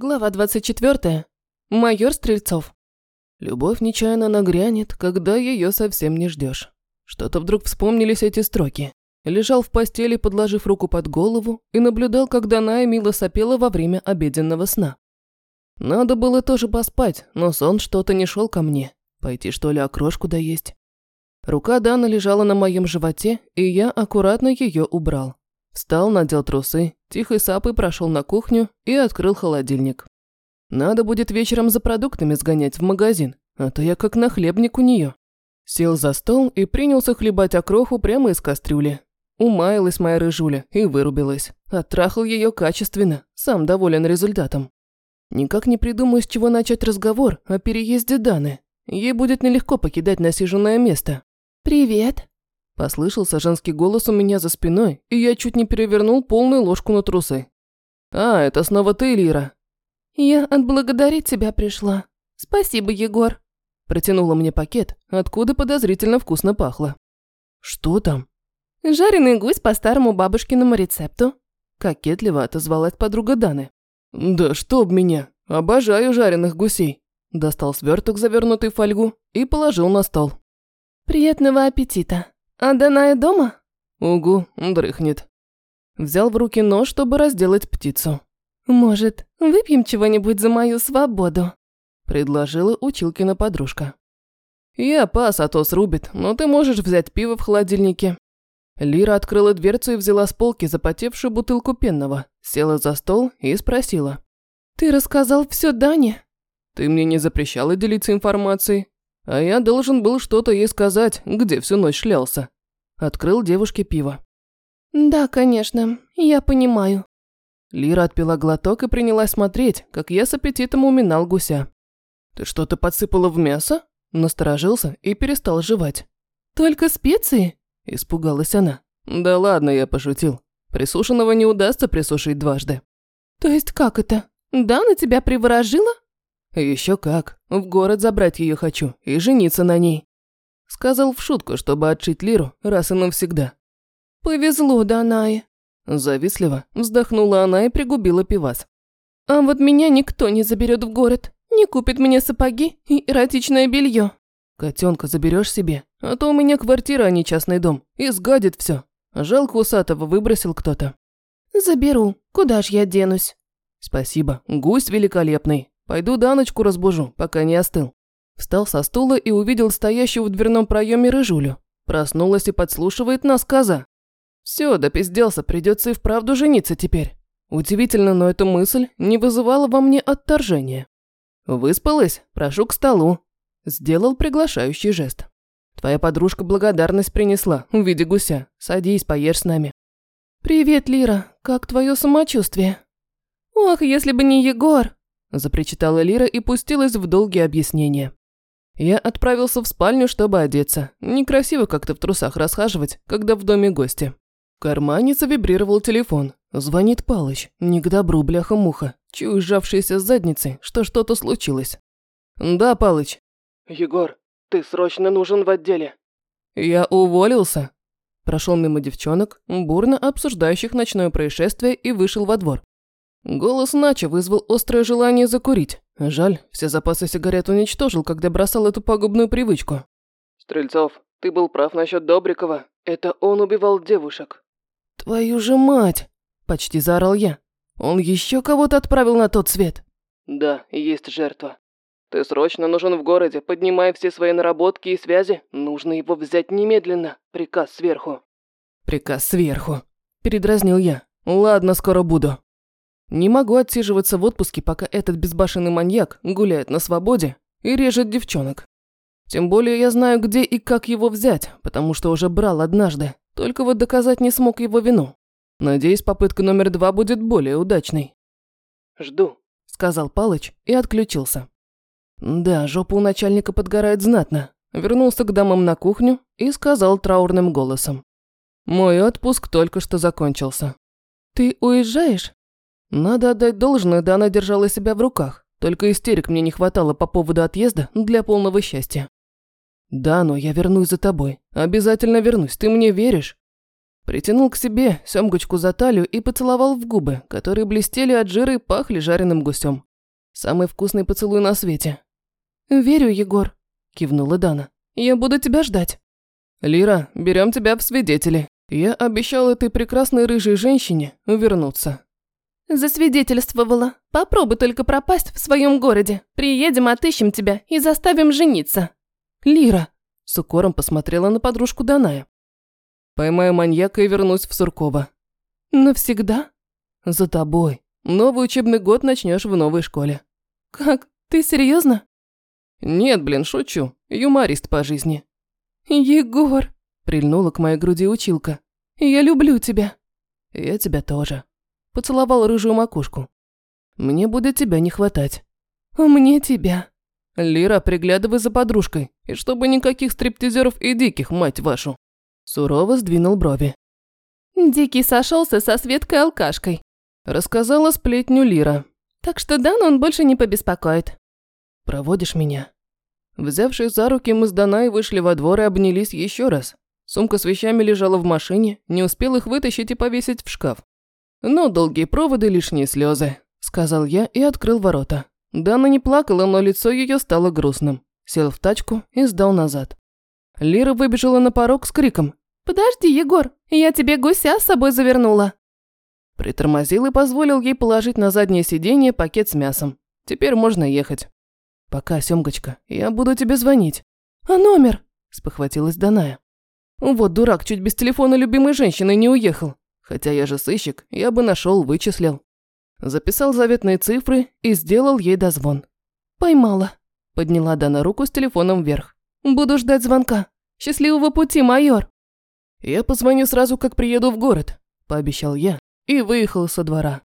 Глава 24. Майор Стрельцов. Любовь нечаянно нагрянет, когда ее совсем не ждешь. Что-то вдруг вспомнились эти строки. Лежал в постели, подложив руку под голову, и наблюдал, как Даная мило сопела во время обеденного сна. Надо было тоже поспать, но сон что-то не шел ко мне. Пойти что ли окрошку доесть? Рука Дана лежала на моем животе, и я аккуратно ее убрал. Встал, надел трусы, тихой сапой прошел на кухню и открыл холодильник. Надо будет вечером за продуктами сгонять в магазин, а то я как нахлебник у нее. Сел за стол и принялся хлебать окроху прямо из кастрюли. Умаялась моя рыжуля и вырубилась. Оттрахал ее качественно, сам доволен результатом. Никак не придумаю, с чего начать разговор о переезде Даны. Ей будет нелегко покидать насиженное место. «Привет», Послышался женский голос у меня за спиной, и я чуть не перевернул полную ложку на трусы. «А, это снова ты, Лира?» «Я отблагодарить тебя пришла. Спасибо, Егор». Протянула мне пакет, откуда подозрительно вкусно пахло. «Что там?» «Жареный гусь по старому бабушкиному рецепту», – кокетливо отозвалась подруга Даны. «Да чтоб меня! Обожаю жареных гусей!» Достал сверток, завернутый в фольгу, и положил на стол. «Приятного аппетита!» «А Даная дома?» «Угу, дрыхнет». Взял в руки нож, чтобы разделать птицу. «Может, выпьем чего-нибудь за мою свободу?» Предложила Училкина подружка. «Я пас, а то срубит, но ты можешь взять пиво в холодильнике». Лира открыла дверцу и взяла с полки запотевшую бутылку пенного, села за стол и спросила. «Ты рассказал все Дане?» «Ты мне не запрещала делиться информацией. А я должен был что-то ей сказать, где всю ночь шлялся. Открыл девушке пиво. «Да, конечно, я понимаю». Лира отпила глоток и принялась смотреть, как я с аппетитом уминал гуся. «Ты что-то подсыпала в мясо?» Насторожился и перестал жевать. «Только специи?» – испугалась она. «Да ладно, я пошутил. Присушенного не удастся присушить дважды». «То есть как это? Да, на тебя приворожила?» Еще как. В город забрать ее хочу и жениться на ней. Сказал в шутку, чтобы отшить Лиру раз и навсегда. Повезло Данае. Завистливо вздохнула она и пригубила пивас. А вот меня никто не заберет в город, не купит мне сапоги и эротичное белье. Котенка заберешь себе, а то у меня квартира, а не частный дом, и сгадит все. Жалко усатого выбросил кто-то. Заберу, куда ж я денусь? Спасибо, гусь великолепный. Пойду Даночку разбужу, пока не остыл. Встал со стула и увидел стоящую в дверном проеме рыжулю. Проснулась и подслушивает нас коза. Все, допизделся, придется и вправду жениться теперь. Удивительно, но эта мысль не вызывала во мне отторжения. Выспалась? Прошу к столу. Сделал приглашающий жест. Твоя подружка благодарность принесла в виде гуся. Садись, поешь с нами. Привет, Лира. Как твое самочувствие? Ох, если бы не Егор. Запричитала Лира и пустилась в долгие объяснения. Я отправился в спальню, чтобы одеться. Некрасиво как-то в трусах расхаживать, когда в доме гости. В кармане завибрировал телефон. Звонит Палыч. Не к добру, бляха-муха. Чую сжавшиеся с задницы, что что-то случилось. «Да, Палыч». «Егор, ты срочно нужен в отделе». «Я уволился». Прошел мимо девчонок, бурно обсуждающих ночное происшествие, и вышел во двор. Голос Нача вызвал острое желание закурить. Жаль, все запасы сигарет уничтожил, когда бросал эту пагубную привычку. «Стрельцов, ты был прав насчет Добрикова. Это он убивал девушек». «Твою же мать!» – почти заорал я. «Он еще кого-то отправил на тот свет?» «Да, есть жертва. Ты срочно нужен в городе, поднимай все свои наработки и связи. Нужно его взять немедленно. Приказ сверху». «Приказ сверху», – передразнил я. «Ладно, скоро буду». Не могу отсиживаться в отпуске, пока этот безбашенный маньяк гуляет на свободе и режет девчонок. Тем более я знаю, где и как его взять, потому что уже брал однажды, только вот доказать не смог его вину. Надеюсь, попытка номер два будет более удачной. «Жду», – сказал Палыч и отключился. Да, жопа у начальника подгорает знатно. Вернулся к дамам на кухню и сказал траурным голосом. Мой отпуск только что закончился. «Ты уезжаешь?» Надо отдать должное, да она держала себя в руках. Только истерик мне не хватало по поводу отъезда для полного счастья. Да, но я вернусь за тобой. Обязательно вернусь, ты мне веришь? Притянул к себе семгочку за талию и поцеловал в губы, которые блестели от жира и пахли жареным гусем. Самый вкусный поцелуй на свете. «Верю, Егор», – кивнула Дана. «Я буду тебя ждать». «Лира, берем тебя в свидетели. Я обещал этой прекрасной рыжей женщине вернуться». «Засвидетельствовала. Попробуй только пропасть в своем городе. Приедем, отыщем тебя и заставим жениться». «Лира», – с укором посмотрела на подружку Даная. «Поймаю маньяка и вернусь в Сурково». «Навсегда?» «За тобой. Новый учебный год начнешь в новой школе». «Как? Ты серьезно? «Нет, блин, шучу. Юморист по жизни». «Егор», – прильнула к моей груди училка. «Я люблю тебя». «Я тебя тоже». Поцеловал рыжую макушку. «Мне будет тебя не хватать». «А мне тебя». «Лира, приглядывай за подружкой, и чтобы никаких стриптизеров и диких, мать вашу». Сурово сдвинул брови. Дикий сошелся со Светкой-алкашкой. Рассказала сплетню Лира. Так что Дану он больше не побеспокоит. Проводишь меня?» Взявшись за руки, мы с Даной вышли во двор и обнялись еще раз. Сумка с вещами лежала в машине, не успел их вытащить и повесить в шкаф. «Ну, долгие проводы, лишние слезы», – сказал я и открыл ворота. Дана не плакала, но лицо ее стало грустным. Сел в тачку и сдал назад. Лира выбежала на порог с криком. «Подожди, Егор, я тебе гуся с собой завернула». Притормозил и позволил ей положить на заднее сиденье пакет с мясом. Теперь можно ехать. «Пока, Сёмгочка, я буду тебе звонить». «А номер?» – спохватилась Даная. «Вот дурак, чуть без телефона любимой женщины не уехал. Хотя я же сыщик, я бы нашел, вычислил». Записал заветные цифры и сделал ей дозвон. «Поймала», – подняла Дана руку с телефоном вверх. «Буду ждать звонка. Счастливого пути, майор!» «Я позвоню сразу, как приеду в город», – пообещал я и выехал со двора.